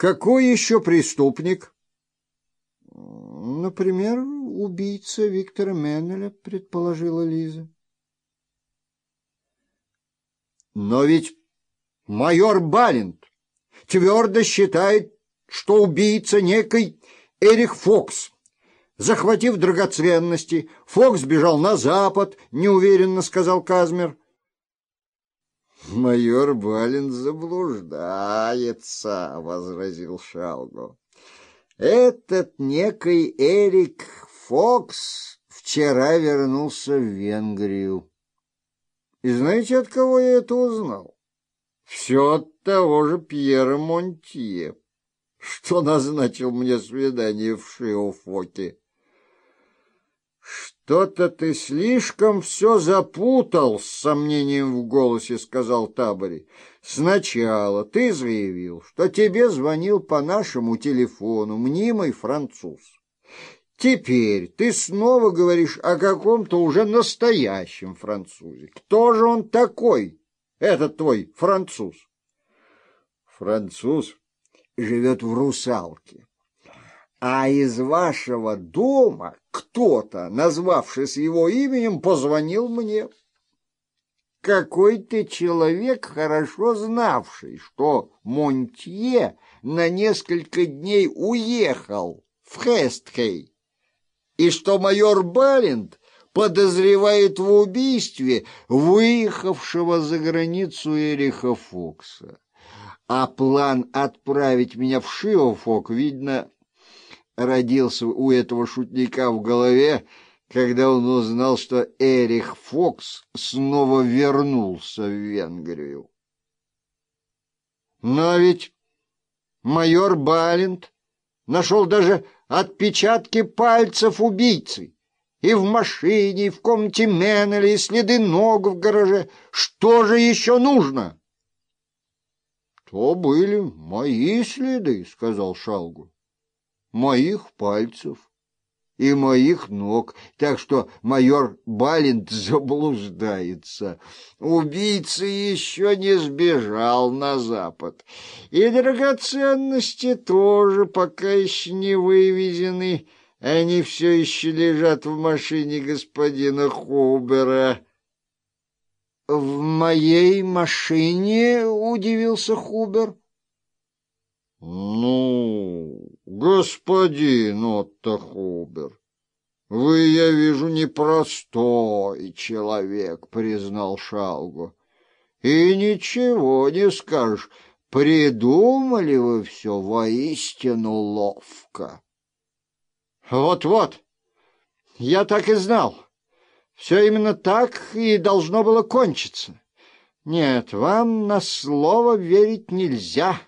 Какой еще преступник? Например, убийца Виктора Меннеля, предположила Лиза. Но ведь майор Балент твердо считает, что убийца некий Эрих Фокс. Захватив драгоценности, Фокс бежал на запад, неуверенно сказал Казмер. «Майор Балин заблуждается», — возразил Шалго. «Этот некий Эрик Фокс вчера вернулся в Венгрию. И знаете, от кого я это узнал? Все от того же Пьера Монтье, что назначил мне свидание в Шиофоке. «Что-то ты слишком все запутал», — с сомнением в голосе сказал Табори. «Сначала ты заявил, что тебе звонил по нашему телефону мнимый француз. Теперь ты снова говоришь о каком-то уже настоящем французе. Кто же он такой, этот твой француз?» «Француз живет в «Русалке» а из вашего дома кто-то, назвавшись его именем, позвонил мне. Какой ты человек, хорошо знавший, что Монтье на несколько дней уехал в Хестхей, и что майор Балент подозревает в убийстве выехавшего за границу Эриха Фокса. А план отправить меня в Шиофок, видно, родился у этого шутника в голове, когда он узнал, что Эрих Фокс снова вернулся в Венгрию. Но ведь майор Балент нашел даже отпечатки пальцев убийцы. И в машине, и в комнате Меннеля, и следы ног в гараже. Что же еще нужно? — То были мои следы, — сказал Шалгу моих пальцев и моих ног, так что майор Балент заблуждается. Убийца еще не сбежал на запад, и драгоценности тоже пока еще не вывезены, они все еще лежат в машине господина Хубера. «В моей машине?» — удивился Хубер. «Ну, господин Отто Хубер, вы, я вижу, непростой человек», — признал Шалгу. «И ничего не скажешь, придумали вы все воистину ловко». «Вот-вот, я так и знал. Все именно так и должно было кончиться. Нет, вам на слово верить нельзя».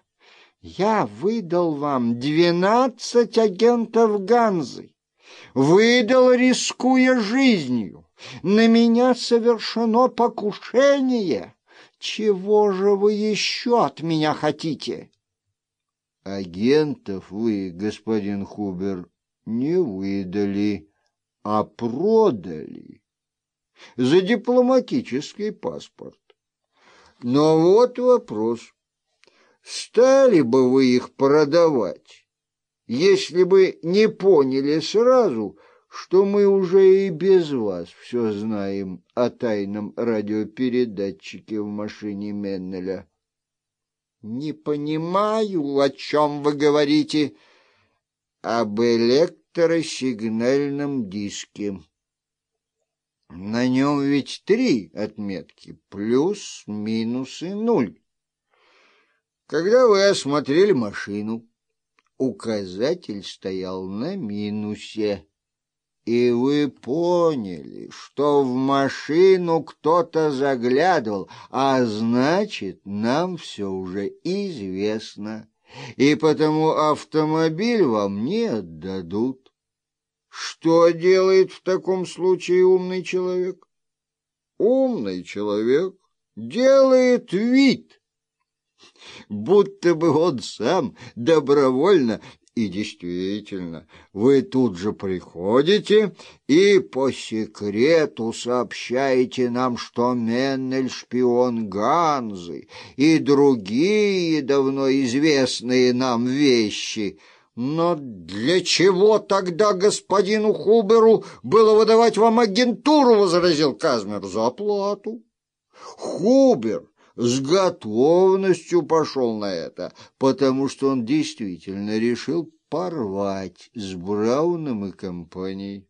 Я выдал вам двенадцать агентов Ганзы, выдал, рискуя жизнью. На меня совершено покушение. Чего же вы еще от меня хотите? Агентов вы, господин Хубер, не выдали, а продали за дипломатический паспорт. Но вот вопрос стали бы вы их продавать, если бы не поняли сразу, что мы уже и без вас все знаем о тайном радиопередатчике в машине Меннеля. Не понимаю, о чем вы говорите. Об электросигнальном диске. На нем ведь три отметки, плюс, минус и нуль. Когда вы осмотрели машину, указатель стоял на минусе, и вы поняли, что в машину кто-то заглядывал, а значит, нам все уже известно, и потому автомобиль вам не отдадут. Что делает в таком случае умный человек? Умный человек делает вид — будто бы он сам добровольно И действительно, вы тут же приходите и по секрету сообщаете нам, что Меннель шпион Ганзы и другие давно известные нам вещи. Но для чего тогда господину Хуберу было выдавать вам агентуру, возразил Казмер, за оплату? Хубер с готовностью пошел на это, потому что он действительно решил порвать с Брауном и компанией.